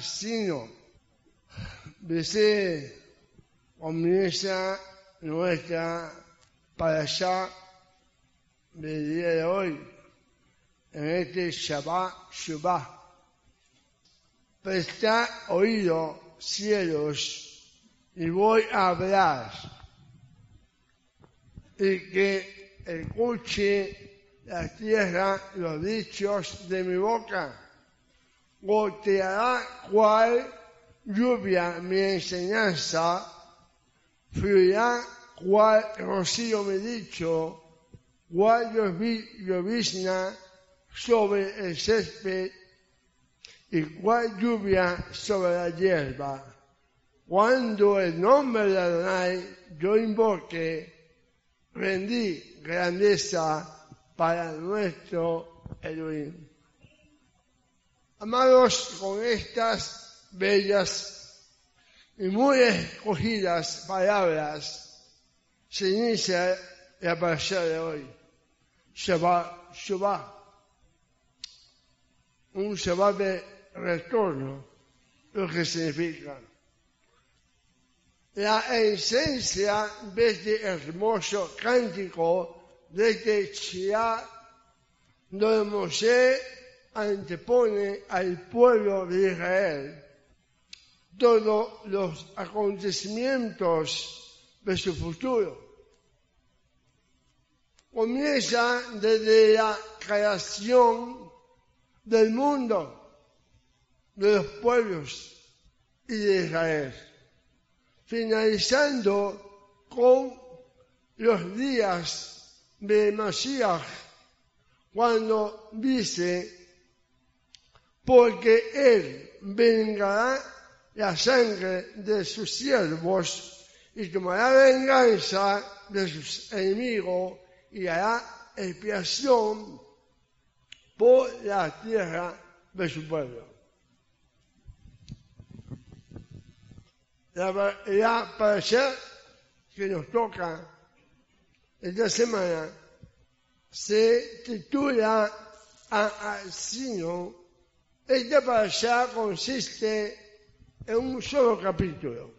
sino. Dice, comienza nuestra para allá del día de hoy, en este Shabbat Shabbat. Presta oído, cielos, y voy a hablar. Y que escuche la tierra los dichos de mi boca. Goteará cual lluvia mi enseñanza, fluirá cual rocío mi dicho, cual llovizna sobre el césped y cual lluvia sobre la hierba. Cuando el nombre de Adonai yo invoque, rendí grandeza para nuestro Elohim. Amados, con estas bellas y muy escogidas palabras se inicia la parasha de hoy. Shabbat, Shabbat. Un Shabbat de retorno, lo que significa. La esencia de este hermoso cántico de este Chia, donde Moshe antepone al pueblo de Israel todos los acontecimientos de su futuro. Comienza desde la creación del mundo, de los pueblos y de Israel, finalizando con los días de Mashiach, cuando dice porque Él vengará la sangre de sus siervos y tomará venganza de sus enemigos y hará expiación por la tierra de su pueblo. La, la que nos toca esta semana se titula Asino esta parasha consiste en un solo capítulo,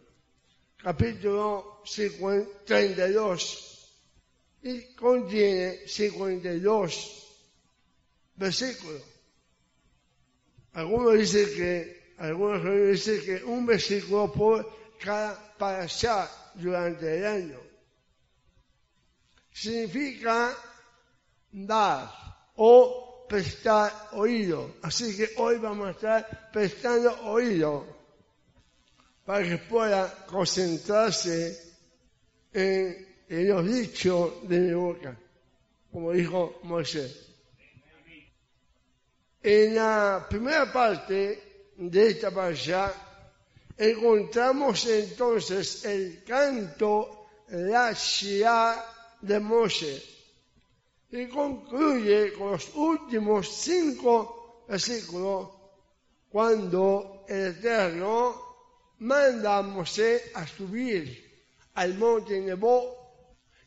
capítulo 32, y contiene 52 versículos. Algunos dicen que, algunos dicen que un versículo por cada parasha durante el año. Significa dar o prestar oído. Así que hoy vamos a estar prestando oído para que pueda concentrarse en, los dichos de mi boca, como dijo Moisés. En la primera parte de esta parasha encontramos entonces el canto La Shia de Moisés y concluye con los últimos cinco versículos cuando el Eterno manda a Moisés a subir al monte Nebo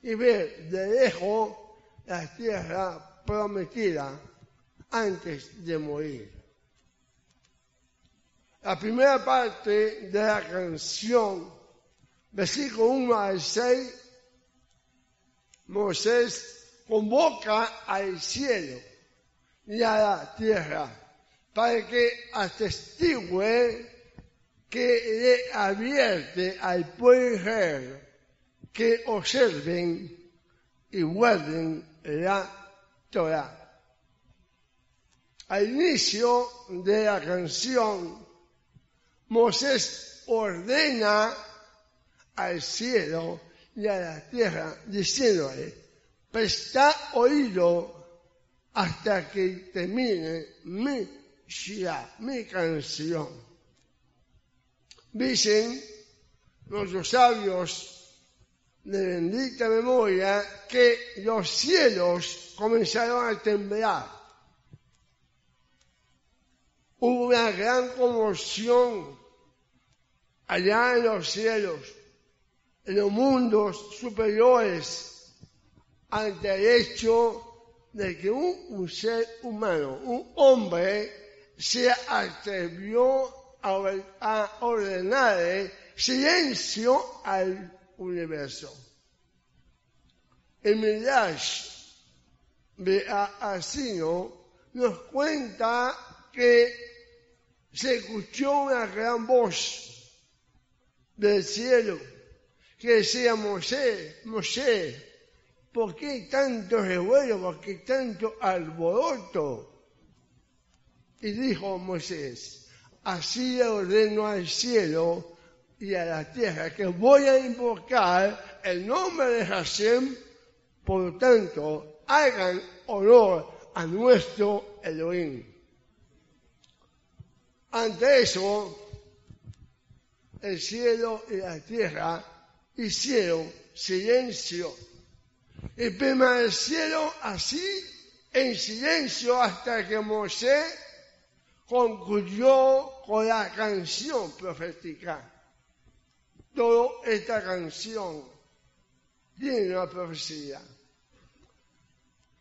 y ver de lejos la tierra prometida antes de morir. La primera parte de la canción, versículo 1 al 6, Moisés convoca al cielo y a la tierra para que atestigue que le advierte al pueblo que observen y guarden la Torah. Al inicio de la canción, Moisés ordena al cielo y a la tierra diciéndole, presta oído hasta que termine mi shia, mi canción. Dicen nuestros sabios de bendita memoria que los cielos comenzaron a temblar. Hubo una gran conmoción allá en los cielos, en los mundos superiores ante el hecho de que un, ser humano, un hombre, se atrevió a ordenar silencio al universo. El Midrash de Asino nos cuenta que se escuchó una gran voz del cielo que decía Mosé, Mosé, ¿por qué tanto revuelo? ¿Por qué tanto alboroto? Y dijo Moisés, así ordeno al cielo y a la tierra que voy a invocar el nombre de Hashem, por tanto, hagan honor a nuestro Elohim. Ante eso, el cielo y la tierra hicieron silencio y permanecieron así en silencio hasta que Moisés concluyó con la canción profética. Toda esta canción tiene una profecía.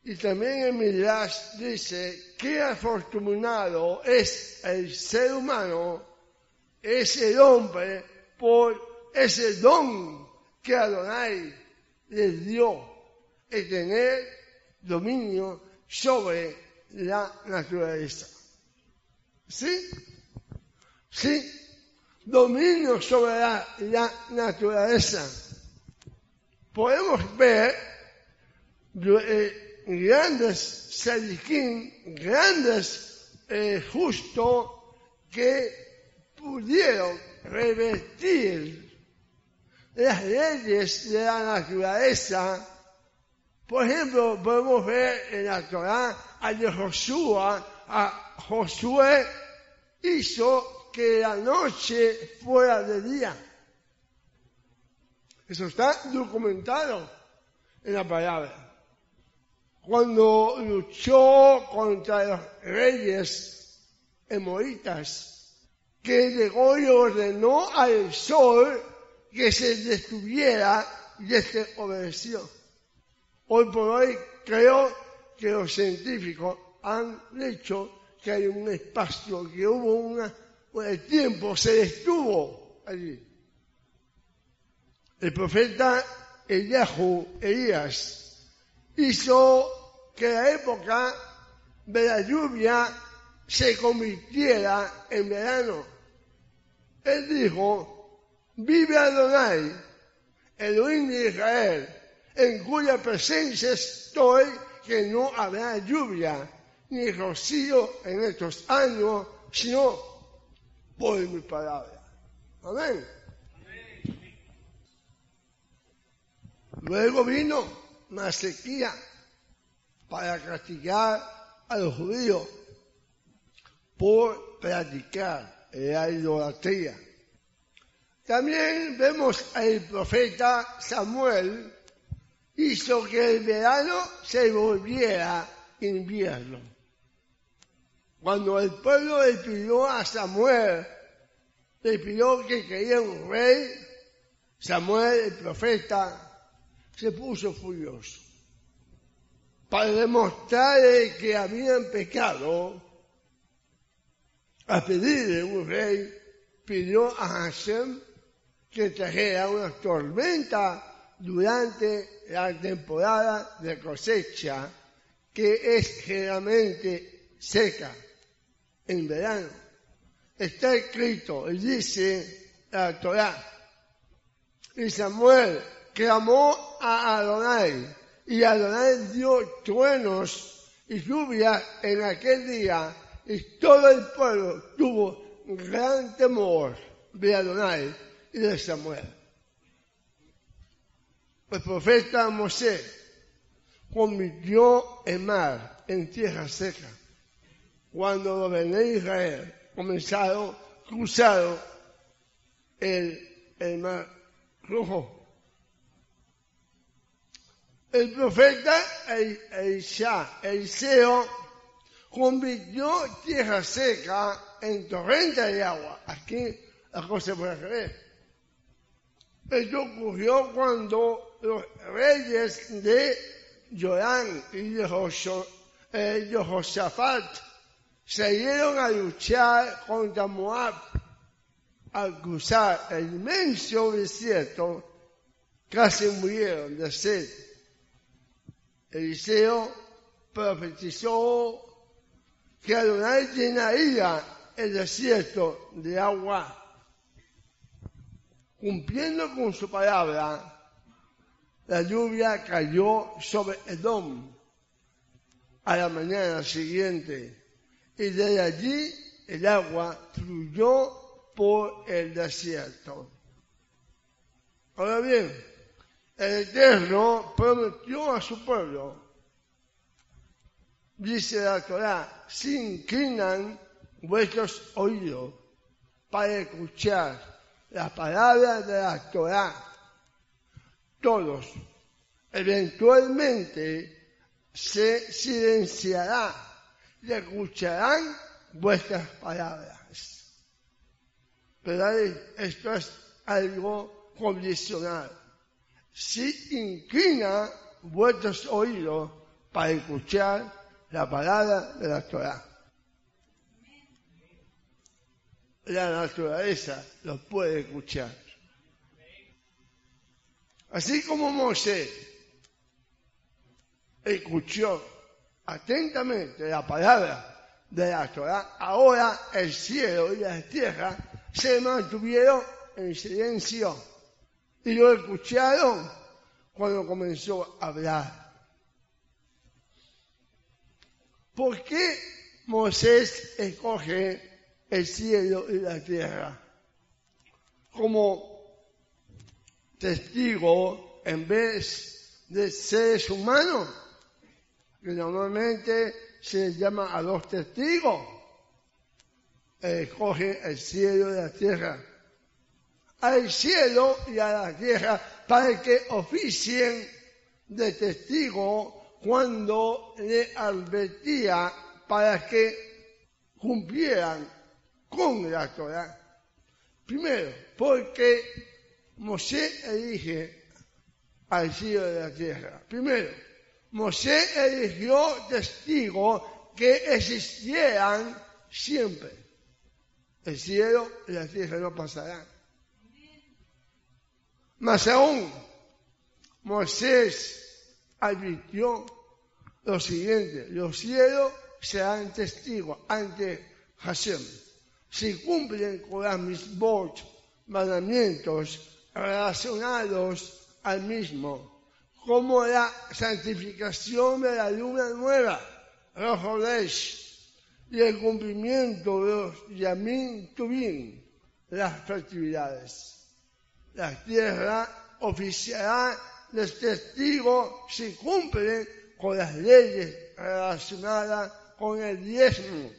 Y también en Midrash dice que afortunado es el ser humano, es el hombre, por ese don que Adonai le dio, el tener dominio sobre la naturaleza. ¿Sí? ¿Sí? Dominio sobre la, naturaleza. Podemos ver eh, grandes sadiquín, grandes eh, justos que pudieron revertir las leyes de la naturaleza. Por ejemplo, podemos ver en la Torah a Josué, a Josué hizo que la noche fuera de día. Eso está documentado en la palabra. Cuando luchó contra los reyes emoritas, que llegó y ordenó al sol que se detuviera y este obedeció. Hoy por hoy creo que los científicos han dicho que hay un espacio, que hubo una, tiempo se detuvo allí. El profeta Eliyahu, Elías, hizo que la época de la lluvia se convirtiera en verano. Él dijo, vive Adonai, el de Israel, en cuya presencia estoy, que no habrá lluvia ni rocío en estos años, sino por mi palabra. Amén. Luego vino una sequía para castigar a los judíos por practicar la idolatría. También vemos al profeta Samuel hizo que el verano se volviera invierno. Cuando el pueblo le pidió a Samuel, le pidió que quería un rey, Samuel, el profeta, se puso furioso. Para demostrarle que habían pecado, a pedirle un rey, pidió a Hashem que trajera una tormenta durante la temporada de cosecha, que es generalmente seca en verano. Está escrito, y dice la Torah, y Samuel clamó a Adonai, y Adonai dio truenos y lluvia en aquel día, y todo el pueblo tuvo gran temor de Adonai y de Samuel. El profeta Mosé convirtió el mar en tierra seca cuando los de Israel comenzaron, cruzaron el, el mar rojo. El profeta Eliseo convirtió tierra seca en torrente de agua. Aquí la cosa puede creer. Esto ocurrió cuando los reyes de Joán y de Josafat se dieron a luchar contra Moab al cruzar el inmenso desierto, casi murieron de sed. Eliseo profetizó que Adonai llenaría el desierto de agua. Cumpliendo con su palabra, la lluvia cayó sobre Edom a la mañana siguiente y desde allí el agua fluyó por el desierto. Ahora bien, el Eterno prometió a su pueblo, dice la Torah, si inclinan vuestros oídos para escuchar las palabras de la Torah, todos eventualmente se silenciará y escucharán vuestras palabras. Pero esto es algo condicional. Si inclina vuestros oídos para escuchar la palabra de la Torah. La naturaleza lo puede escuchar. Así como Moisés escuchó atentamente la palabra de la Torah, ahora el cielo y la tierra se mantuvieron en silencio y lo escucharon cuando comenzó a hablar. ¿Por qué Moisés escoge el cielo y la tierra como testigo en vez de seres humanos? que normalmente se llama a los testigos. Escoge el cielo y la tierra. Al cielo y a la tierra para que oficien de testigo cuando le advertía para que cumplieran con la Torah. Primero, porque Mosé elige al cielo y la tierra. Primero, Mosé eligió testigos que existieran siempre. El cielo y la tierra no pasarán. Más aún, Moisés advirtió lo siguiente, los cielos serán testigos ante Hashem. Si cumplen con mis mandamientos relacionados al mismo como la santificación de la luna nueva, y el cumplimiento de los Yamin Tubin, las festividades. La tierra oficiará los testigos si cumplen con las leyes relacionadas con el diezmo,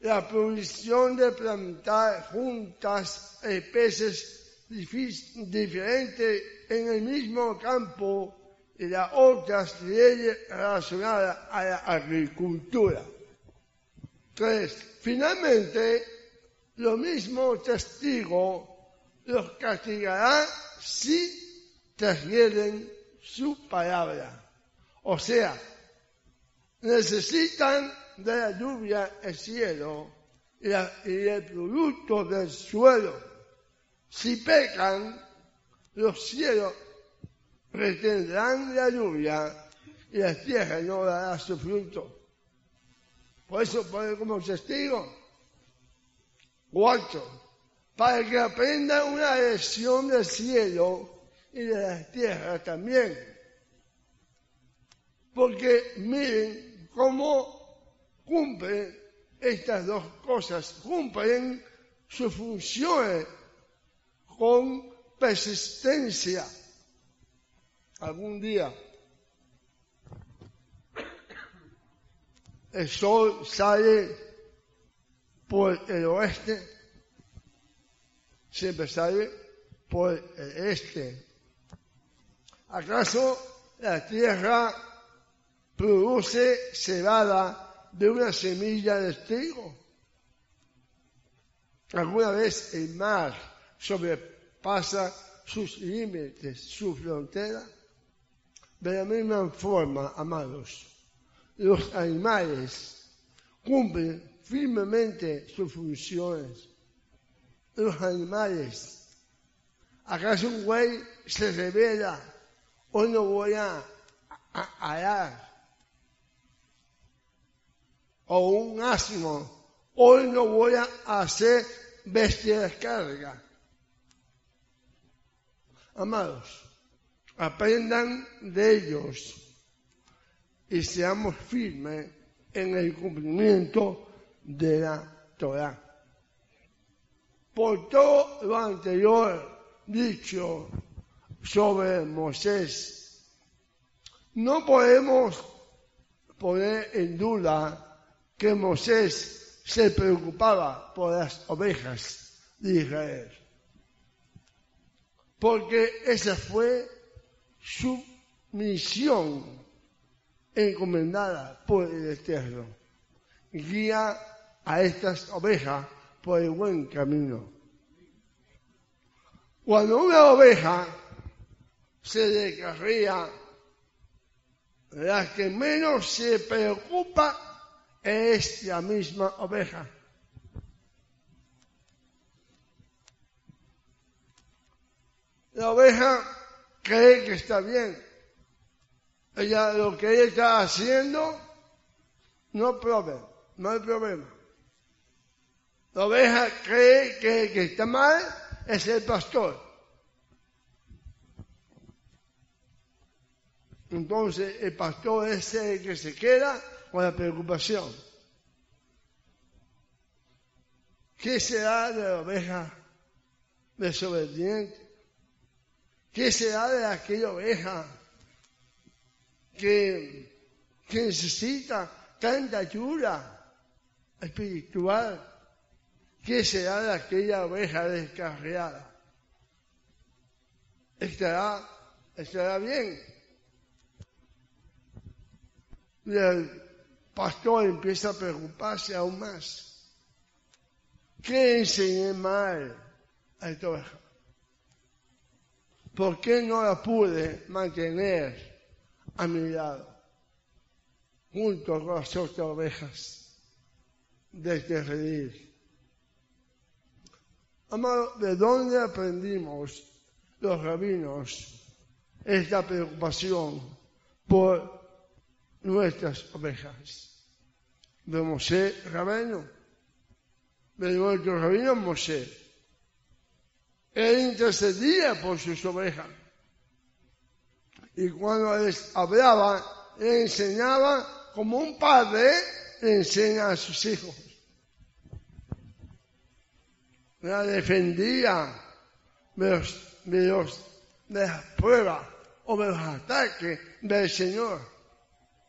la provisión de plantar juntas especies diferentes en el mismo campo y las otras leyes relacionadas a la agricultura. Tres, finalmente, lo mismo testigo los castigará si transgreden su palabra. O sea, necesitan de la lluvia el cielo y, y el producto del suelo. Si pecan, los cielos retendrán la lluvia y la tierra no dará su fruto. Por eso pone como testigo. Cuatro, para que aprendan una lección del cielo y de la tierra también. Porque miren cómo cumplen estas dos cosas, cumplen sus funciones con persistencia. Algún día el sol sale por el oeste, siempre sale por el este. ¿Acaso la tierra produce cebada de una semilla de trigo? ¿Alguna vez el mar sobre pasa sus límites, su frontera. De la misma forma, amados, los animales cumplen firmemente sus funciones. los animales. ¿Acaso un güey se revela? Hoy no voy a, a, O un asno. Hoy no voy a hacer bestia de carga. Amados, aprendan de ellos y seamos firmes en el cumplimiento de la Torah. Por todo lo anterior dicho sobre Moisés, no podemos poner en duda que Moisés se preocupaba por las ovejas de Israel, porque esa fue su misión encomendada por el Eterno. Guía a estas ovejas por el buen camino. Cuando una oveja se descarría, la que menos se preocupa es la misma oveja. La oveja cree que está bien. Ella, lo que ella está haciendo, no, problema, no hay problema. La oveja cree que que está mal es el pastor. Entonces el pastor es el que se queda con la preocupación. ¿Qué será de la oveja desobediente? ¿Qué será de aquella oveja que, que necesita tanta ayuda espiritual? ¿Qué será de aquella oveja descarriada? ¿Estará, estará bien? Y el pastor empieza a preocuparse aún más. ¿Qué enseñé mal a esta oveja? ¿Por qué no la pude mantener a mi lado? Junto con las otras ovejas de redil. Amado, ¿de dónde aprendimos los rabinos esta preocupación por nuestras ovejas? De Mosé Rabino, de nuestro rabino Mosé. Él intercedía por sus ovejas. Y cuando les hablaba, le enseñaba como un padre enseña a sus hijos la defendía de, los, de, los, de las pruebas o de los ataques del Señor.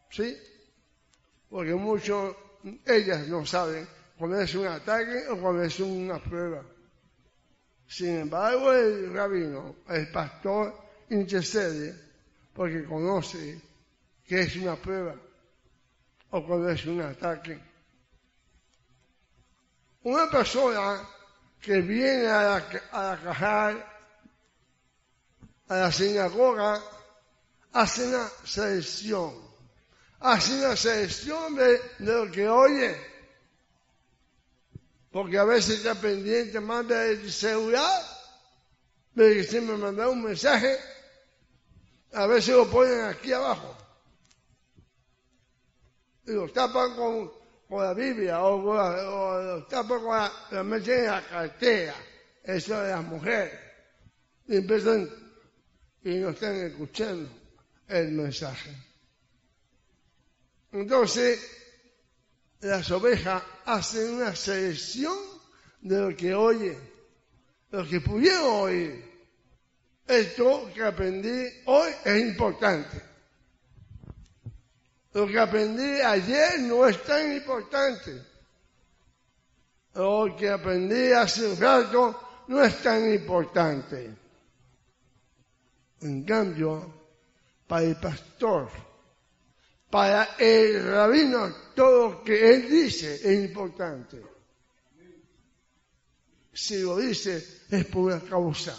¿Sí? Porque muchos, ellas no saben cuando es un ataque o cuando es una prueba. Sin embargo, el rabino, el pastor, intercede porque conoce que es una prueba o cuando es un ataque. Una persona que viene a la, a la a la sinagoga, hace una selección. Hace una selección de, lo que oye. Porque a veces está pendiente más del celular, de que me manda un mensaje, a veces lo ponen aquí abajo. Y lo tapan con, con la Biblia o, o, tampoco la, la meten en la cartera, eso de las mujeres. Y empiezan y no están escuchando el mensaje. Entonces, las ovejas hacen una selección de lo que oyen, lo que pudieron oír. Esto que aprendí hoy es importante. Lo que aprendí ayer no es tan importante. Lo que aprendí hace un rato no es tan importante. En cambio, para el pastor, para el rabino, todo lo que él dice es importante. Si lo dice es por una causa.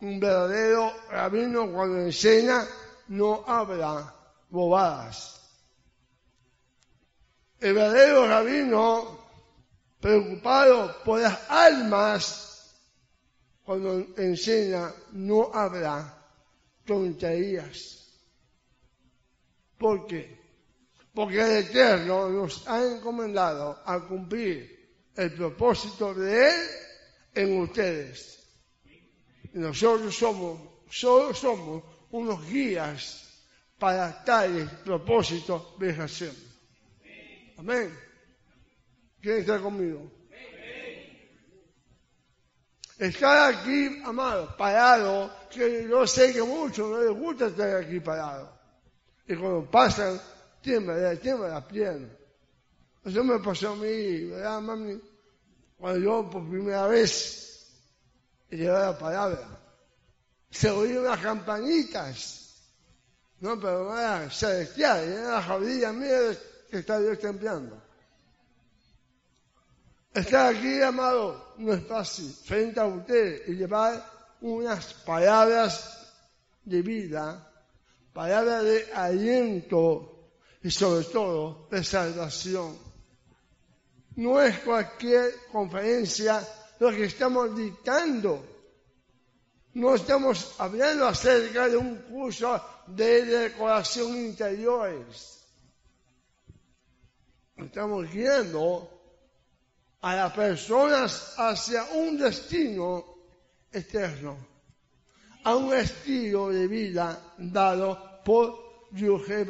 Un verdadero rabino cuando enseña no habla bobadas. El verdadero rabino preocupado por las almas, cuando enseña no habrá tonterías. ¿Por qué? Porque el Eterno nos ha encomendado a cumplir el propósito de Él en ustedes. Nosotros somos, solo somos unos guías para tales propósitos de Hashem. Amén. ¿Quién está conmigo? Estar aquí, amado, parado, que yo sé que muchos no les gusta estar aquí parado. Y cuando pasan, tiembla, tiembla la pierna. Eso me pasó a mí, ¿verdad, mami? Cuando yo por primera vez llevé la palabra, se oían las campanitas. No, pero no era celestial, era la jardilla mía que está Dios templando. Estar aquí, amado, no es fácil, frente a usted y llevar unas palabras de vida, palabras de aliento y sobre todo de salvación. No es cualquier conferencia lo que estamos dictando. No estamos hablando acerca de un curso de decoración interiores. Estamos guiando a las personas hacia un destino eterno, a un estilo de vida dado por Yuhe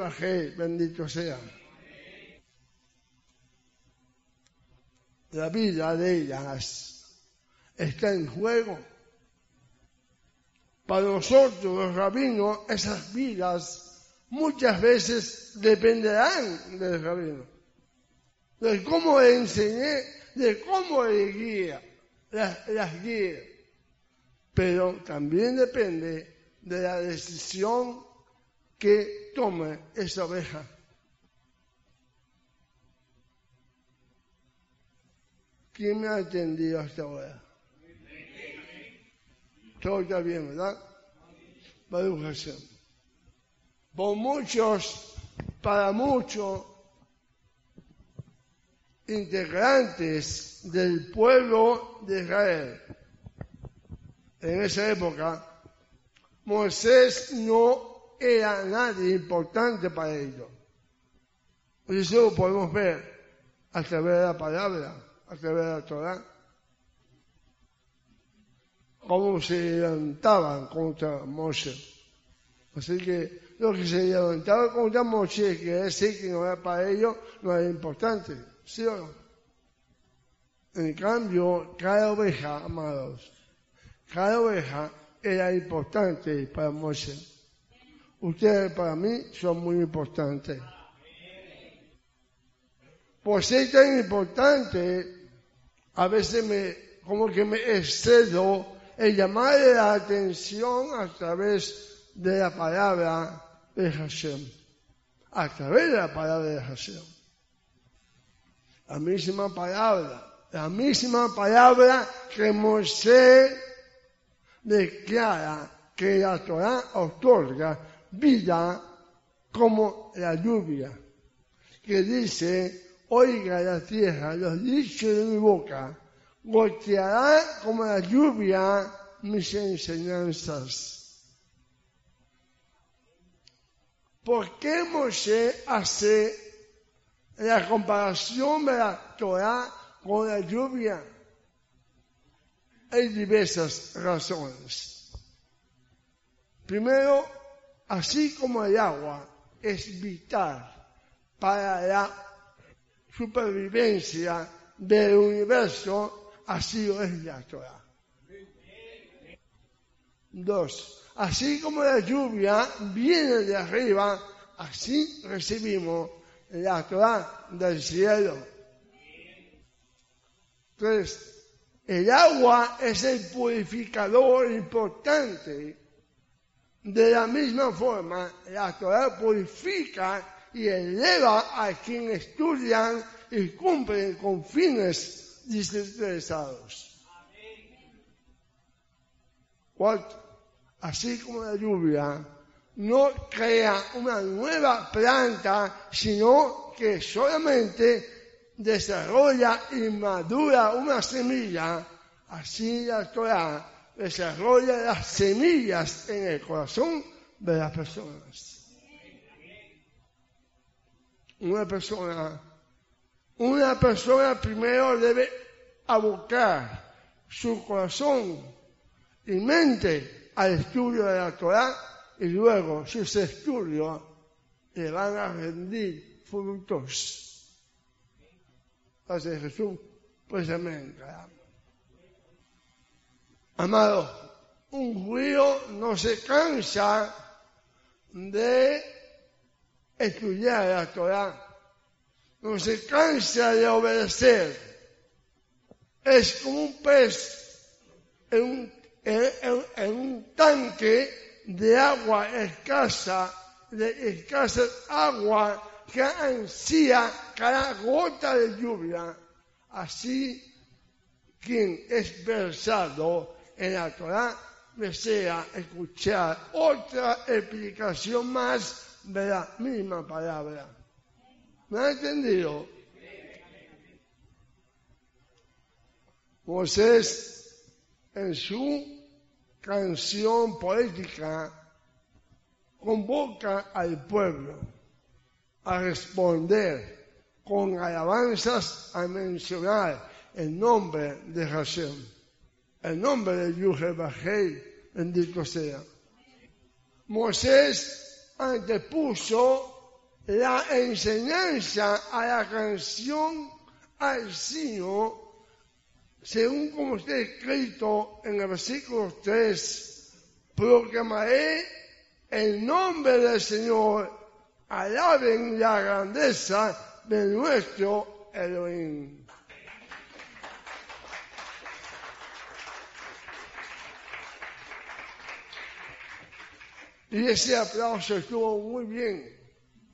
bendito sea. La vida de ellas está en juego. Para nosotros, los rabinos, esas vidas muchas veces dependerán del rabino. De cómo le enseñé de cómo le guía, las, las guía. Pero también depende de la decisión que tome esa oveja. ¿Quién me ha atendido hasta ahora? Todo está bien, ¿verdad? Por muchos, para muchos, integrantes del pueblo de Israel. En esa época, Moisés no era nadie importante para ellos. Eso lo podemos ver a través de la palabra, a través de la Torah. Cómo se levantaban contra Moisés. Así que lo que se levantaba contra Moisés, que decir que no era para ellos, no era importante. ¿Sí o no? En cambio, cada oveja, amados, cada oveja era importante para Moisés. Ustedes para mí son muy importantes. Por ser tan importante, a veces me, como que me excedo en llamar la atención a través de la palabra de Hashem. A través de la palabra de Hashem la misma palabra, la misma palabra que Moisés declara que la Torah otorga vida como la lluvia, que dice, oiga la tierra, los dichos de mi boca, goteará como la lluvia mis enseñanzas. ¿Por qué Moisés hace la comparación de la Torah con la lluvia. Hay diversas razones. Primero, así como el agua es vital para la supervivencia del universo, así lo es la Torah. Dos, así como la lluvia viene de arriba, así recibimos la Torah del cielo. Entonces, el agua es el purificador importante. De la misma forma, la Torah purifica y eleva a quienes estudian y cumplen con fines desinteresados. Así como la lluvia no crea una nueva planta, sino que solamente desarrolla y madura una semilla, así la Torah desarrolla las semillas en el corazón de las personas. Una persona, una persona primero debe abocar su corazón y mente al estudio de la Torah y luego sus estudios le van a rendir frutos. Así Jesús, pues amén. Amado, un judío no se cansa de estudiar la Torah, no se cansa de obedecer. Es como un pez en un tanque de agua escasa, de escasa agua que ansía cada gota de lluvia. Así, quien es versado en la Torah desea escuchar otra explicación más de la misma palabra. ¿Me ha entendido? Moisés en su canción poética convoca al pueblo a responder con alabanzas a mencionar el nombre de Hashem, el nombre de Yuhebahei, bendito sea. Moisés antepuso la enseñanza a la canción al Señor, según como está escrito en el versículo 3, proclamaré el nombre del Señor alaben la grandeza de nuestro Elohim. Y ese aplauso estuvo muy bien,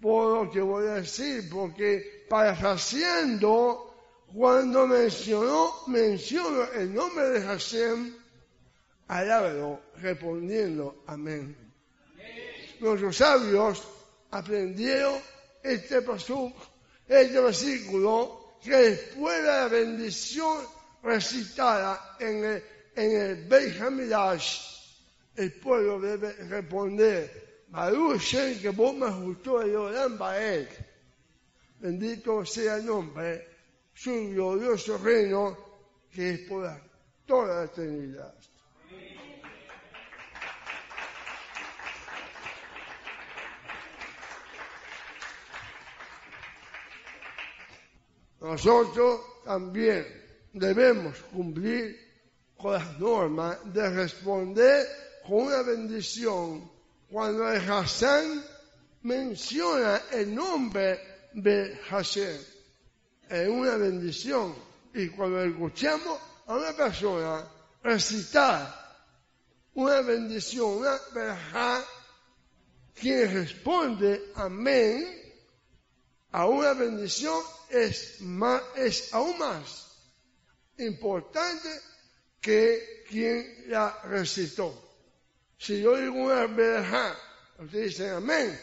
por lo que voy a decir, porque parafraseando, cuando mencionó, mencionó el nombre de Hashem, alábalo, respondiendo amén. Nuestros sabios aprendieron este paso, este versículo, que después de la bendición recitada en el, en el el pueblo debe responder, Baruch que vos me gustó el Baek. Bendito sea el nombre, su glorioso reino, que es por toda la eternidad. Nosotros también debemos cumplir con las normas de responder con una bendición cuando el Hassan menciona el nombre de Hashem. Es una bendición. Y cuando escuchamos a una persona recitar una bendición, una verja, quien responde amén a una bendición es, más, es aún más importante que quien la recitó. Si yo digo una verdad, ustedes dicen amén,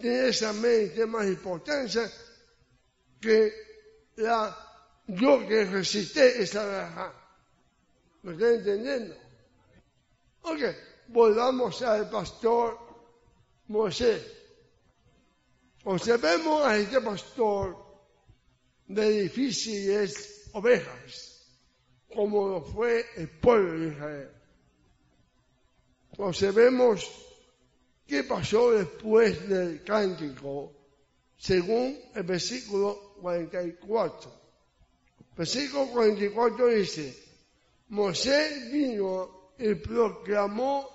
tiene ese amén, tiene más importancia que la, yo que recité esa verdad. ¿Me están entendiendo? Ok, volvamos al pastor Moisés. Observemos a este pastor de difíciles ovejas, como lo fue el pueblo de Israel. Observemos qué pasó después del cántico, según el versículo 44. Versículo 44 dice, Moisés vino y proclamó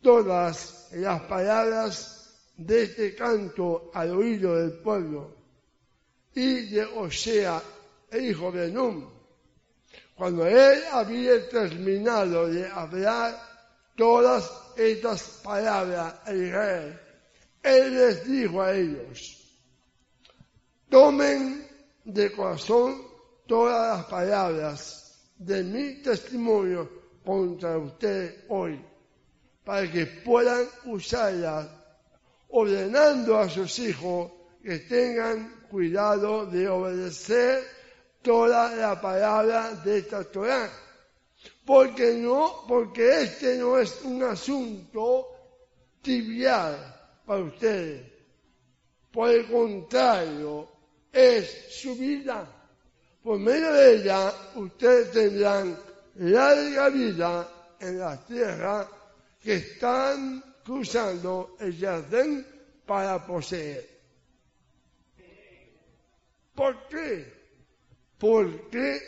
todas las palabras de este canto al oído del pueblo y de Osea, hijo de Num. Cuando él había terminado de hablar todas estas palabras a Israel, él les dijo a ellos, tomen de corazón todas las palabras de mi testimonio contra ustedes hoy, para que puedan usarlas ordenando a sus hijos que tengan cuidado de obedecer toda la palabra de esta Torah. Porque no, porque este no es un asunto trivial para ustedes. Por el contrario, es su vida. Por medio de ella, ustedes tendrán larga vida en la tierra que están cruzando el jardín para poseer. ¿Por qué? Porque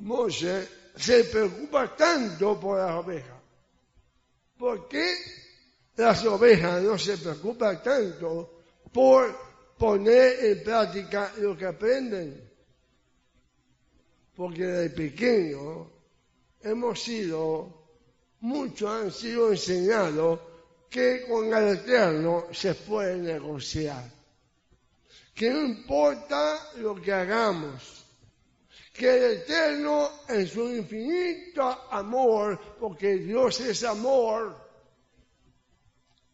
Moshe se preocupa tanto por las ovejas. ¿Por qué las ovejas no se preocupan tanto por poner en práctica lo que aprenden? Porque de pequeño hemos sido, muchos han sido enseñados que con el Eterno se puede negociar. Que no importa lo que hagamos, que el Eterno en su infinito amor, porque Dios es amor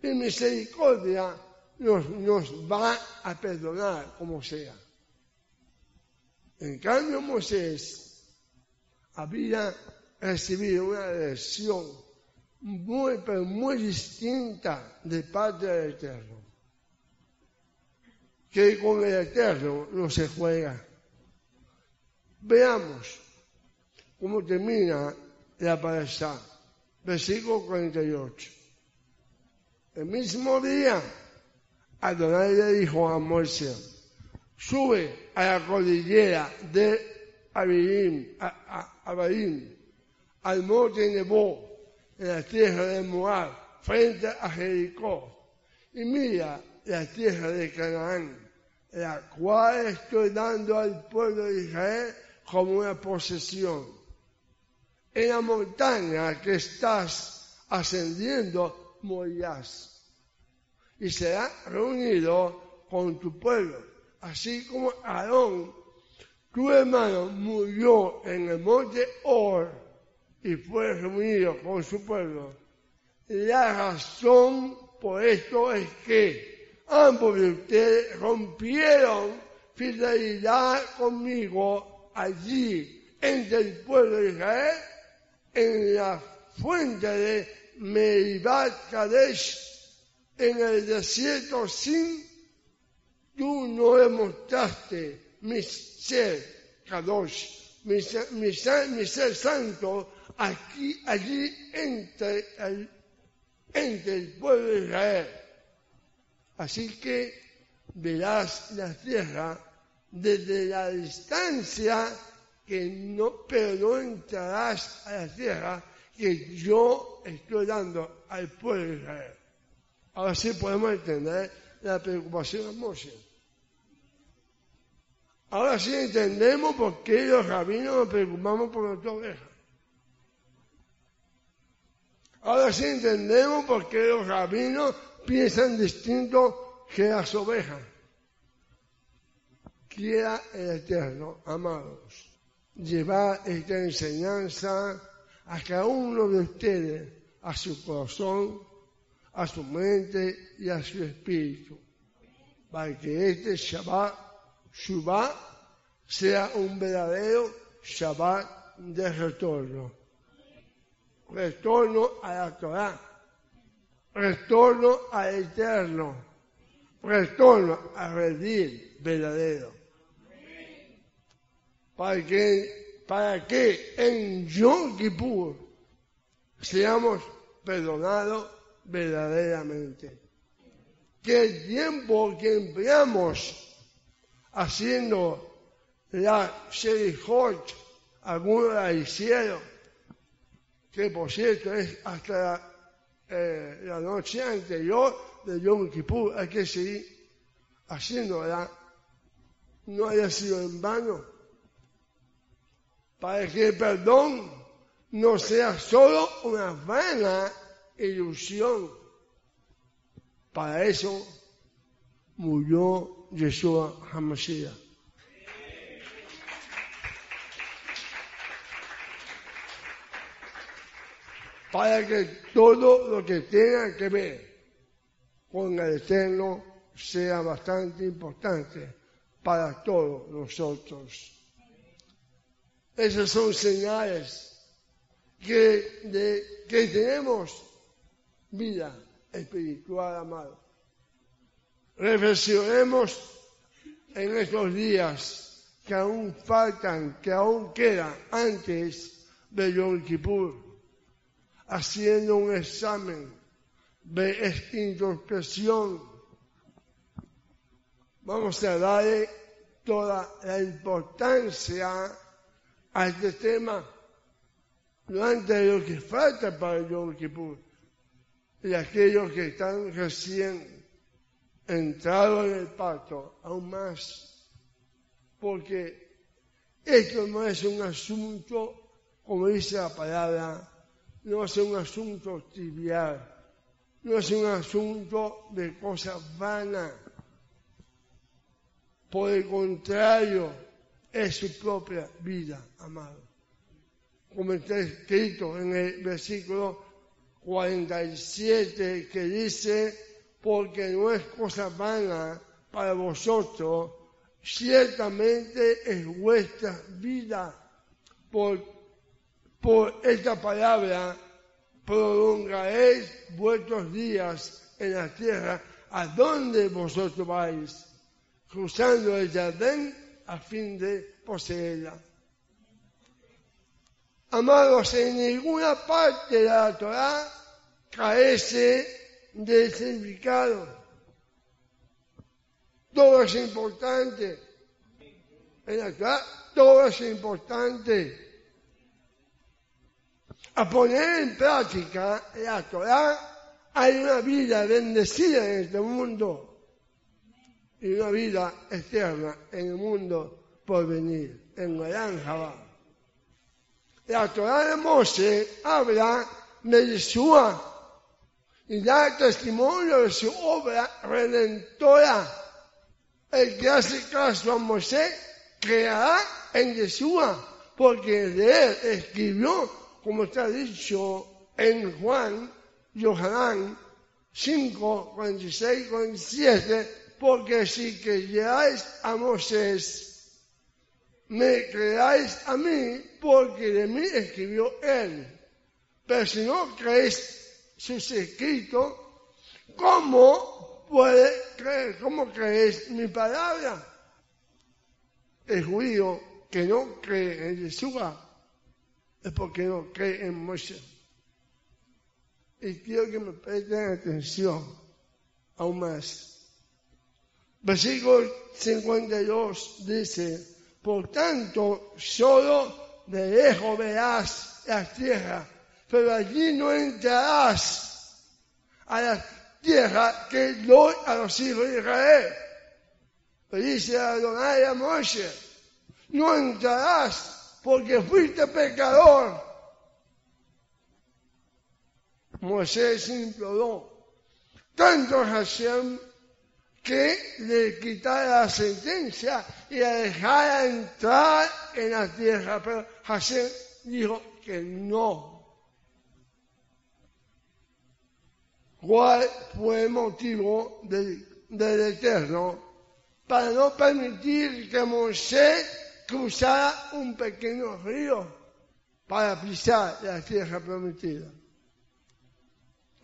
y misericordia, nos, nos va a perdonar como sea. En cambio, Moisés había recibido una lección muy, pero muy distinta de parte del Eterno. Que con el Eterno no se juega. Veamos cómo termina la parasha, versículo 48. El mismo día, Adonai le dijo a Moisés, sube a la cordillera de Abirim, al monte Nebo, en la tierra de Moab, frente a Jericó, y mira la tierra de Canaán, la cual estoy dando al pueblo de Israel como una posesión. En la montaña que estás ascendiendo morirás y será reunido con tu pueblo, así como Aarón, tu hermano, murió en el monte Or y fue reunido con su pueblo. La razón por esto es que ambos de ustedes rompieron fidelidad conmigo allí entre el pueblo de Israel en la fuente de Meribat Kadesh en el desierto sin tú no demostraste mi ser Kadosh, mi ser santo aquí, allí entre el, entre el pueblo de Israel. Así que verás la tierra desde la distancia que no, pero no entrarás a la tierra que yo estoy dando al pueblo de Israel. Ahora sí podemos entender la preocupación de Moshe. Ahora sí entendemos por qué los rabinos nos preocupamos por nuestra oveja. Ahora sí entendemos por qué los rabinos piensan distinto que las ovejas. Quiera el Eterno, amados, llevar esta enseñanza a cada uno de ustedes, a su corazón, a su mente y a su espíritu, para que este Shabbat, Shabbat, sea un verdadero Shabbat de retorno retorno a la Torah, retorno al Eterno, retorno a redir verdadero. Para que, para que en Yom Kippur seamos perdonados verdaderamente. Que el tiempo que empleamos haciendo la Sherihot, algunos la hicieron, que por cierto es hasta eh, la noche anterior de Yom Kippur, hay que seguir haciéndola, no haya sido en vano, para que el perdón no sea solo una vana ilusión. Para eso murió Yeshua HaMashiach. Para que todo lo que tenga que ver con el Eterno sea bastante importante para todos nosotros. Esas son señales que, que tenemos vida espiritual, amado. Reflexionemos en estos días que aún faltan, que aún quedan antes de Yom Kippur, haciendo un examen de introspección. Vamos a darle toda la importancia a este tema durante lo que falta para el Yom Kippur y aquellos que están recién entrados en el pacto, aún más, porque esto no es un asunto, como dice la palabra, no es un asunto trivial, no es un asunto de cosas vanas. Por el contrario, es su propia vida, amado. Como está escrito en el versículo 47 que dice, porque no es cosa vana para vosotros, ciertamente es vuestra vida. Por, por esta palabra prolongaréis vuestros días en la tierra a donde vosotros vais, cruzando el jardín a fin de poseerla. Amados, en ninguna parte de la Torah carece de significado. Todo es importante. En la Torah todo es importante. A poner en práctica la Torah hay una vida bendecida en este mundo y una vida eterna en el mundo por venir, en Naranja la Torah de Moshe habla de Yeshua y da testimonio de su obra redentora. El que hace caso a Moshe creará en Yeshua, porque de él escribió, como está dicho en Juan, Yohanan 5, 46, 47, porque si creáis a Moisés, me creáis a mí porque de mí escribió él. Pero si no creéis sus escritos, ¿cómo puede creer? ¿Cómo creéis mi palabra? El judío que no cree en Yeshua es porque no cree en Moisés. Y quiero que me presten atención aún más. Versículo 52 dice, por tanto, solo de lejos verás la tierra, pero allí no entrarás a la tierra que doy a los hijos de Israel. Pero dice Adonai a Moshe, no entrarás porque fuiste pecador. Moisés imploró tanto Hashem que le quitara la sentencia y la dejara entrar en la tierra. Pero Hashem dijo que no. ¿Cuál fue el motivo del, Eterno? Para no permitir que Moisés cruzara un pequeño río para pisar la tierra prometida.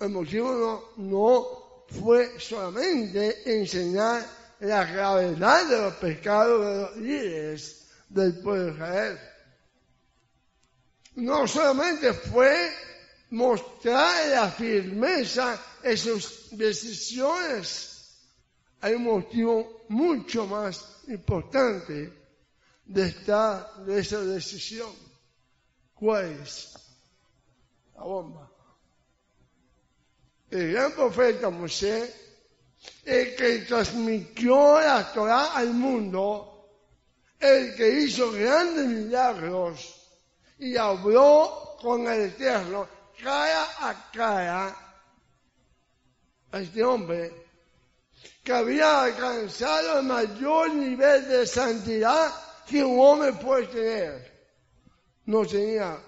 El motivo no, fue solamente enseñar la gravedad de los pecados de los líderes del pueblo de. No solamente fue mostrar la firmeza en sus decisiones, hay un motivo mucho más importante de, esta, de esa decisión. ¿Cuál es? La bomba el gran profeta Moisés, el que transmitió la Torah al mundo, el que hizo grandes milagros y habló con el Eterno cara a cara a este hombre que había alcanzado el mayor nivel de santidad que un hombre puede tener. No tenía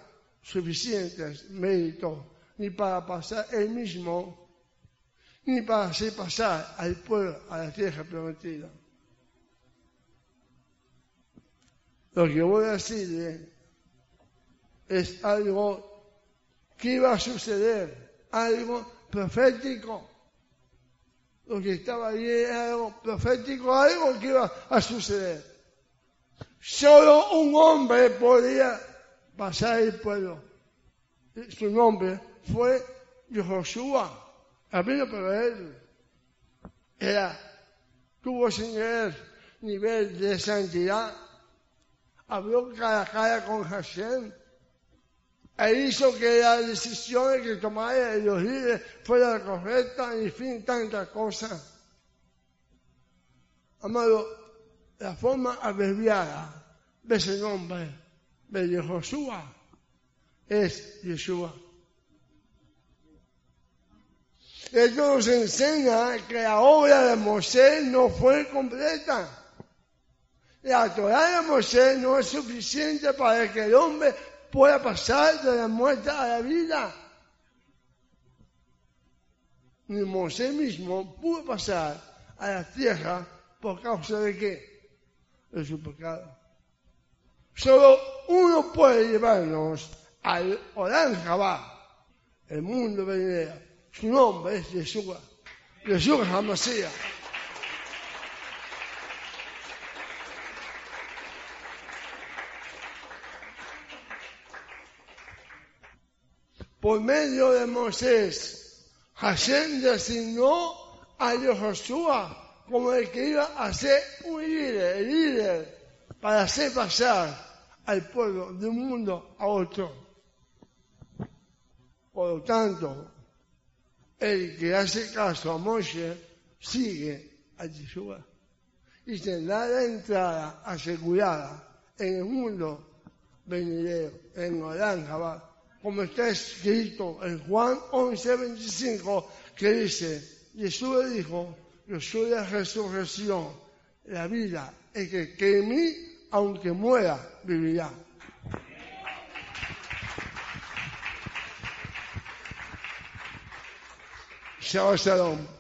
suficientes méritos ni para pasar él mismo, ni para hacer pasar al pueblo a la tierra prometida. Lo que voy a decirle es algo que iba a suceder, algo profético. Lo que estaba allí era algo profético, algo que iba a suceder. Solo un hombre podía pasar el pueblo. Su nombre fue Josué. Había pero él era, tuvo él nivel de santidad. Habló cara a cara con Hashem e hizo que las decisiones que tomara los líderes fueran correctas y fin, tantas cosas. Amado, la forma abreviada de ese nombre de Josué es Yeshua. Esto nos enseña que la obra de Moisés no fue completa. La Torah de Moisés no es suficiente para que el hombre pueda pasar de la muerte a la vida. Ni Moisés mismo pudo pasar a la tierra por causa de qué? De su pecado. Solo uno puede llevarnos al Orán el mundo venidero. Su nombre es Yeshua. Yeshua Hamashiach. por medio de Moisés, Hashem designó a Josué como el que iba a ser un líder, el líder, para hacer pasar al pueblo de un mundo a otro. Por lo tanto, el que hace caso a Moisés sigue a Yeshua y tendrá la entrada asegurada en el mundo venidero, en Orán, como está escrito en Juan 11, 25, que dice, Jesús dijo, yo soy la resurrección, la vida, el que cree en mí, aunque muera, vivirá. Shalom, shalom.